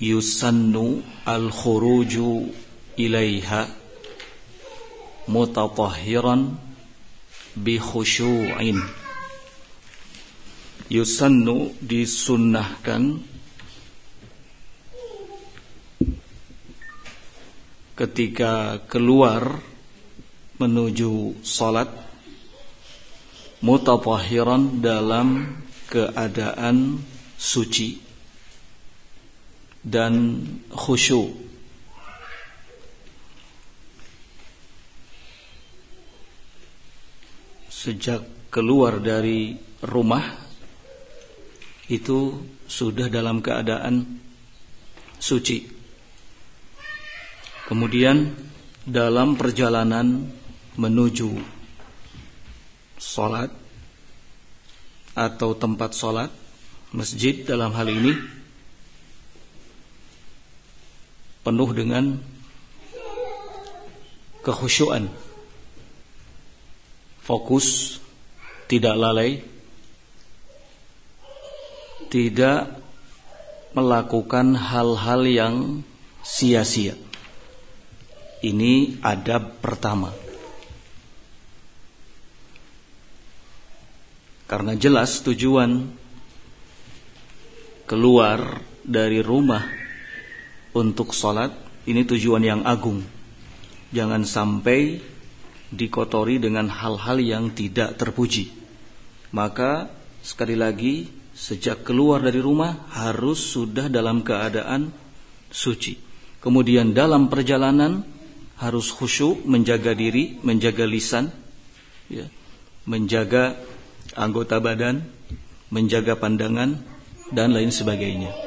yusannu al-khuruju ilaiha mutatahhiran bi khusyu'in yusannu disunnahkan ketika keluar menuju salat mutatahhiran dalam keadaan suci dan khusyuk. Sejak keluar dari rumah itu sudah dalam keadaan suci. Kemudian dalam perjalanan menuju sholat atau tempat sholat masjid dalam hal ini penuh dengan kekhusyuan fokus tidak lalai tidak melakukan hal-hal yang sia-sia ini adab pertama. Karena jelas tujuan keluar dari rumah untuk sholat ini tujuan yang agung. Jangan sampai dikotori dengan hal-hal yang tidak terpuji. Maka sekali lagi sejak keluar dari rumah harus sudah dalam keadaan suci. Kemudian dalam perjalanan harus khusyuk, menjaga diri, menjaga lisan, ya, menjaga anggota badan, menjaga pandangan dan lain sebagainya.